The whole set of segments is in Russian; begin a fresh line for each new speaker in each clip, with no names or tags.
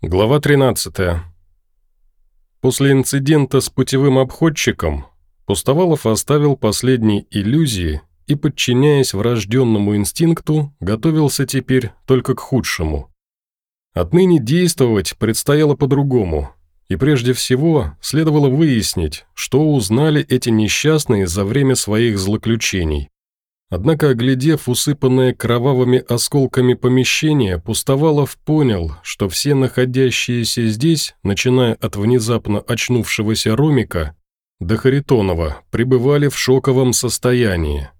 Глава 13. После инцидента с путевым обходчиком Пустовалов оставил последние иллюзии и, подчиняясь врожденному инстинкту, готовился теперь только к худшему. Отныне действовать предстояло по-другому, и прежде всего следовало выяснить, что узнали эти несчастные за время своих злоключений. Однако, оглядев усыпанное кровавыми осколками помещение, Пустовалов понял, что все находящиеся здесь, начиная от внезапно очнувшегося Ромика до Харитонова, пребывали в шоковом состоянии.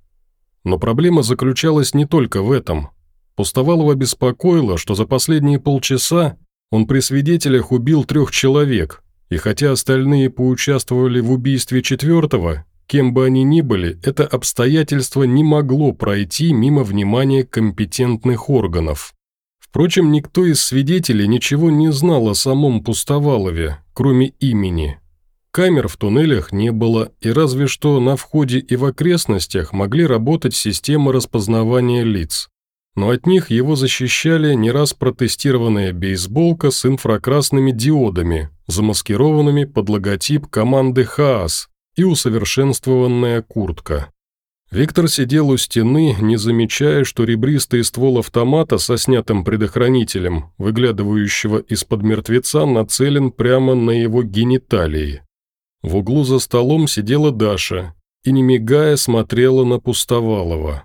Но проблема заключалась не только в этом. Пустовалова беспокоило, что за последние полчаса он при свидетелях убил трех человек, и хотя остальные поучаствовали в убийстве четвертого, Кем бы они ни были, это обстоятельство не могло пройти мимо внимания компетентных органов. Впрочем, никто из свидетелей ничего не знал о самом Пустовалове, кроме имени. Камер в туннелях не было, и разве что на входе и в окрестностях могли работать системы распознавания лиц. Но от них его защищали не раз протестированная бейсболка с инфракрасными диодами, замаскированными под логотип команды «ХААС», и усовершенствованная куртка. Виктор сидел у стены, не замечая, что ребристый ствол автомата со снятым предохранителем, выглядывающего из-под мертвеца, нацелен прямо на его гениталии. В углу за столом сидела Даша и, не мигая, смотрела на Пустовалова.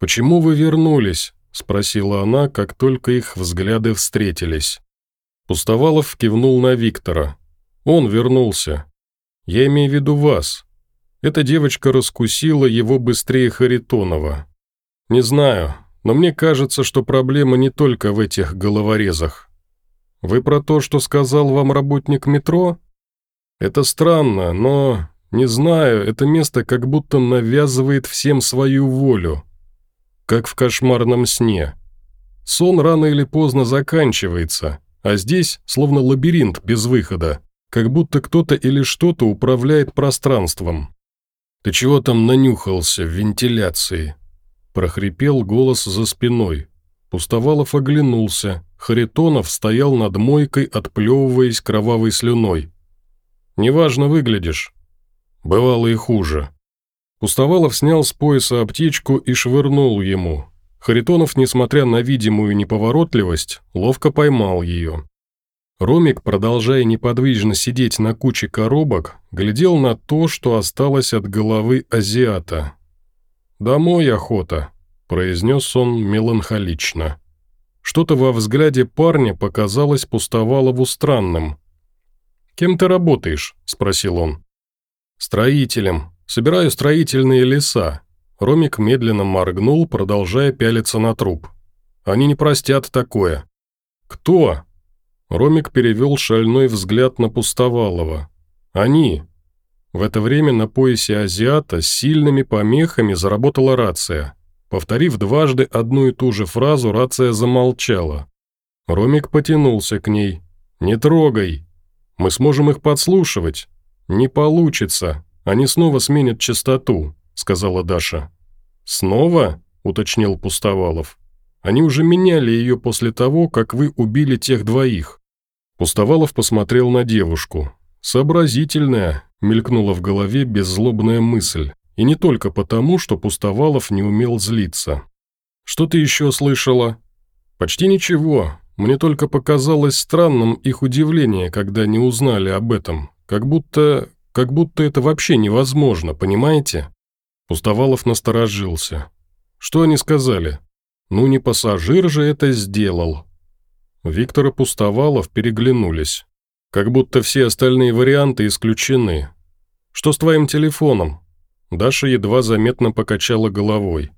«Почему вы вернулись?» – спросила она, как только их взгляды встретились. Пустовалов кивнул на Виктора. Он вернулся. Я имею в виду вас. Эта девочка раскусила его быстрее Харитонова. Не знаю, но мне кажется, что проблема не только в этих головорезах. Вы про то, что сказал вам работник метро? Это странно, но, не знаю, это место как будто навязывает всем свою волю. Как в кошмарном сне. Сон рано или поздно заканчивается, а здесь словно лабиринт без выхода как будто кто-то или что-то управляет пространством. «Ты чего там нанюхался в вентиляции?» прохрипел голос за спиной. Пустовалов оглянулся. Харитонов стоял над мойкой, отплевываясь кровавой слюной. «Неважно выглядишь. Бывало и хуже». Пустовалов снял с пояса аптечку и швырнул ему. Харитонов, несмотря на видимую неповоротливость, ловко поймал ее. Ромик, продолжая неподвижно сидеть на куче коробок, глядел на то, что осталось от головы азиата. «Домой охота», – произнес он меланхолично. Что-то во взгляде парня показалось Пустовалову странным. «Кем ты работаешь?» – спросил он. «Строителем. Собираю строительные леса». Ромик медленно моргнул, продолжая пялиться на труп. «Они не простят такое». «Кто?» Ромик перевел шальной взгляд на Пустовалова. «Они!» В это время на поясе азиата с сильными помехами заработала рация. Повторив дважды одну и ту же фразу, рация замолчала. Ромик потянулся к ней. «Не трогай! Мы сможем их подслушивать!» «Не получится! Они снова сменят частоту», — сказала Даша. «Снова?» — уточнил Пустовалов. Они уже меняли ее после того, как вы убили тех двоих». Пустовалов посмотрел на девушку. «Сообразительная», — мелькнула в голове беззлобная мысль. И не только потому, что Пустовалов не умел злиться. «Что ты еще слышала?» «Почти ничего. Мне только показалось странным их удивление, когда не узнали об этом. Как будто... как будто это вообще невозможно, понимаете?» Пустовалов насторожился. «Что они сказали?» Ну не пассажир же это сделал. Виктор и Пустовалов переглянулись. Как будто все остальные варианты исключены. Что с твоим телефоном? Даша едва заметно покачала головой.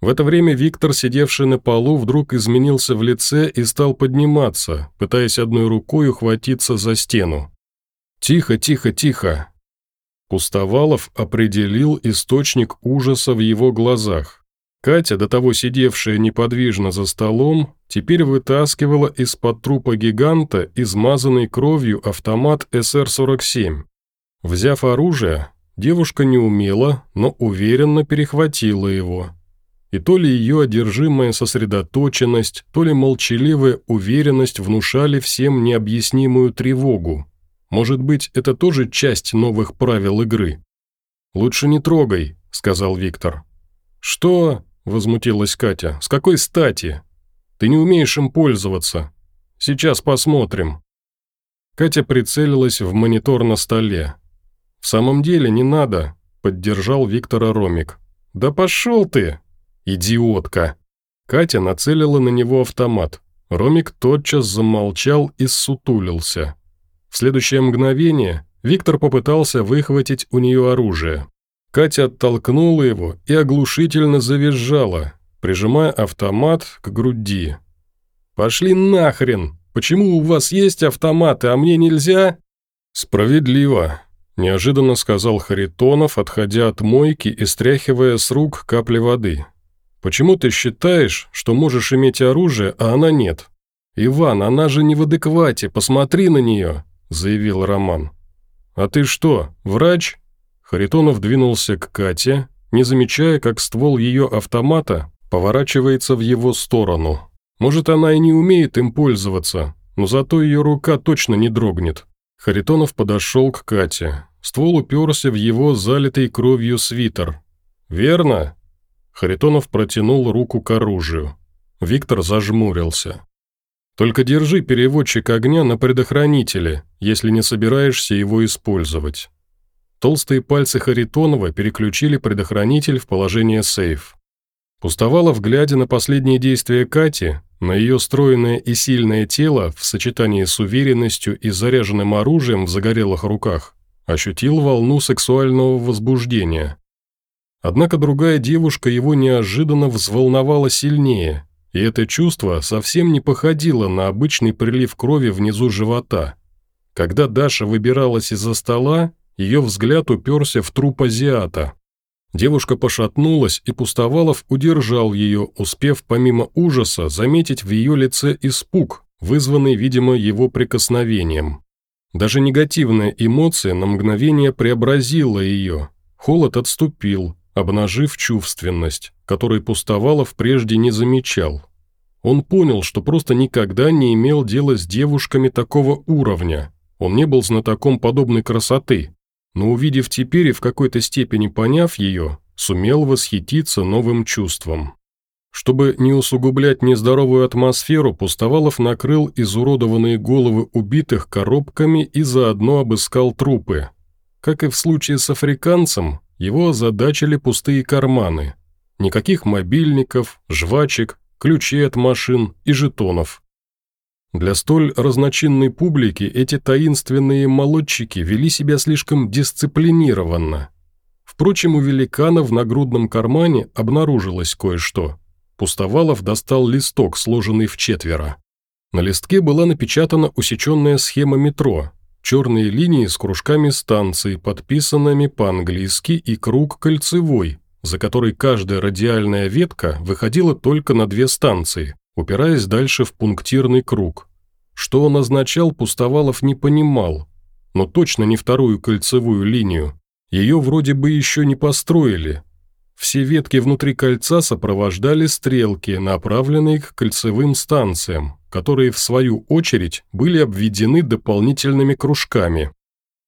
В это время Виктор, сидевший на полу, вдруг изменился в лице и стал подниматься, пытаясь одной рукой ухватиться за стену. «Тихо, тихо, тихо!» Пустовалов определил источник ужаса в его глазах. Катя, до того сидевшая неподвижно за столом, теперь вытаскивала из-под трупа гиганта измазанный кровью автомат СР-47. Взяв оружие, девушка неумело, но уверенно перехватила его. и то ли ее одержимая сосредоточенность, то ли молчаливая уверенность внушали всем необъяснимую тревогу. Может быть, это тоже часть новых правил игры? «Лучше не трогай», — сказал Виктор. «Что?» — возмутилась Катя. «С какой стати? Ты не умеешь им пользоваться. Сейчас посмотрим». Катя прицелилась в монитор на столе. «В самом деле не надо», — поддержал Виктора Ромик. «Да пошел ты!» «Идиотка!» Катя нацелила на него автомат. Ромик тотчас замолчал и ссутулился. В следующее мгновение Виктор попытался выхватить у нее оружие. Катя оттолкнула его и оглушительно завизжала, прижимая автомат к груди. «Пошли нахрен! Почему у вас есть автоматы, а мне нельзя?» «Справедливо», – неожиданно сказал Харитонов, отходя от мойки и стряхивая с рук капли воды. Почему ты считаешь, что можешь иметь оружие, а она нет? Иван, она же не в адеквате, посмотри на нее», – заявил Роман. «А ты что, врач?» Харитонов двинулся к Кате, не замечая, как ствол ее автомата поворачивается в его сторону. Может, она и не умеет им пользоваться, но зато ее рука точно не дрогнет. Харитонов подошел к Кате. Ствол уперся в его залитый кровью свитер. «Верно?» Харитонов протянул руку к оружию. Виктор зажмурился. «Только держи переводчик огня на предохранителе, если не собираешься его использовать». Толстые пальцы Харитонова переключили предохранитель в положение сейф. Пустовалов, глядя на последние действия Кати, на ее стройное и сильное тело в сочетании с уверенностью и заряженным оружием в загорелых руках, ощутил волну сексуального возбуждения. Однако другая девушка его неожиданно взволновала сильнее, и это чувство совсем не походило на обычный прилив крови внизу живота. Когда Даша выбиралась из-за стола, ее взгляд уперся в труп азиата. Девушка пошатнулась, и Пустовалов удержал ее, успев помимо ужаса заметить в ее лице испуг, вызванный, видимо, его прикосновением. Даже негативная эмоция на мгновение преобразила ее. Холод отступил, обнажив чувственность, которой Пустовалов прежде не замечал. Он понял, что просто никогда не имел дела с девушками такого уровня. Он не был знатоком подобной красоты, но увидев теперь и в какой-то степени поняв ее, сумел восхититься новым чувством. Чтобы не усугублять нездоровую атмосферу, Пустовалов накрыл изуродованные головы убитых коробками и заодно обыскал трупы. Как и в случае с африканцем, его озадачили пустые карманы. Никаких мобильников, жвачек, ключей от машин и жетонов. Для столь разночинной публики эти таинственные молодчики вели себя слишком дисциплинированно. Впрочем, у великана в нагрудном кармане обнаружилось кое-что. Пустовалов достал листок, сложенный в четверо. На листке была напечатана усеченная схема метро, черные линии с кружками станций, подписанными по-английски, и круг кольцевой, за который каждая радиальная ветка выходила только на две станции, упираясь дальше в пунктирный круг. Что он означал, Пустовалов не понимал, но точно не вторую кольцевую линию. Ее вроде бы еще не построили. Все ветки внутри кольца сопровождали стрелки, направленные к кольцевым станциям, которые, в свою очередь, были обведены дополнительными кружками.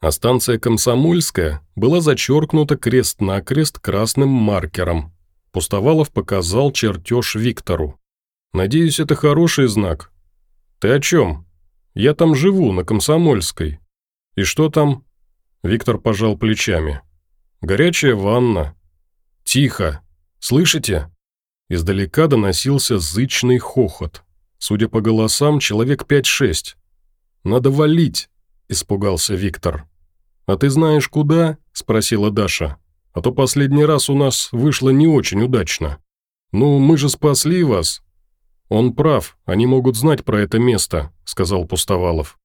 А станция Комсомольская была зачеркнута крест-накрест красным маркером. Пустовалов показал чертеж Виктору. «Надеюсь, это хороший знак». «Ты о чем?» «Я там живу, на Комсомольской». «И что там?» Виктор пожал плечами. «Горячая ванна». «Тихо! Слышите?» Издалека доносился зычный хохот. Судя по голосам, человек пять-шесть. «Надо валить», – испугался Виктор. «А ты знаешь, куда?» – спросила Даша. «А то последний раз у нас вышло не очень удачно». «Ну, мы же спасли вас». «Он прав, они могут знать про это место», – сказал Пустовалов.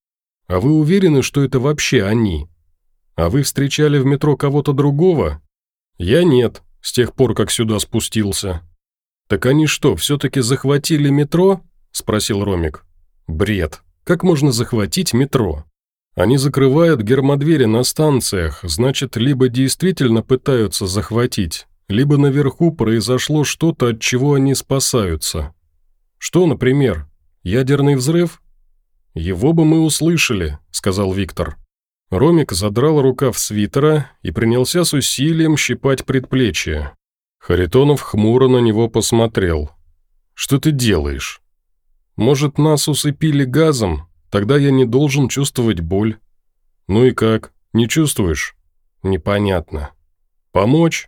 «А вы уверены, что это вообще они? А вы встречали в метро кого-то другого?» «Я нет, с тех пор, как сюда спустился». «Так они что, все-таки захватили метро?» – спросил Ромик. «Бред. Как можно захватить метро? Они закрывают гермодвери на станциях, значит, либо действительно пытаются захватить, либо наверху произошло что-то, от чего они спасаются. Что, например, ядерный взрыв? Его бы мы услышали, сказал Виктор. Ромик задрал рукав свитера и принялся с усилием щипать предплечье. Харитонов хмуро на него посмотрел. «Что ты делаешь?» «Может, нас усыпили газом? Тогда я не должен чувствовать боль». «Ну и как? Не чувствуешь?» «Непонятно». «Помочь?»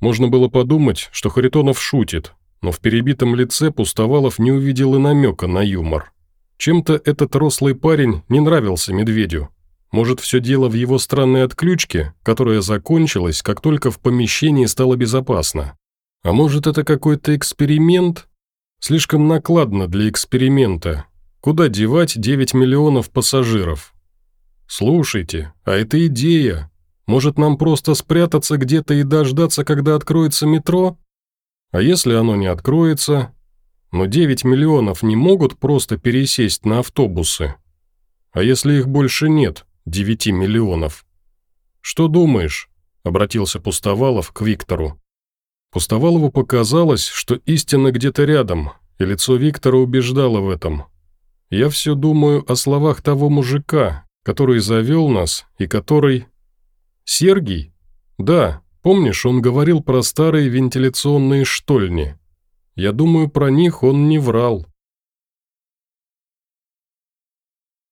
Можно было подумать, что Харитонов шутит, но в перебитом лице Пустовалов не увидел и намека на юмор. Чем-то этот рослый парень не нравился медведю. Может, все дело в его странной отключке, которая закончилась, как только в помещении стало безопасно. А может, это какой-то эксперимент? Слишком накладно для эксперимента. Куда девать 9 миллионов пассажиров? Слушайте, а это идея. Может, нам просто спрятаться где-то и дождаться, когда откроется метро? А если оно не откроется? Но 9 миллионов не могут просто пересесть на автобусы. А если их больше нет, 9 миллионов? Что думаешь? Обратился Пустовалов к Виктору. Пустовалову показалось, что истина где-то рядом, и лицо Виктора убеждало в этом. Я все думаю о словах того мужика, который завел нас и который Сергий? Да, помнишь, он говорил про старые вентиляционные штольни. Я думаю, про них он не врал.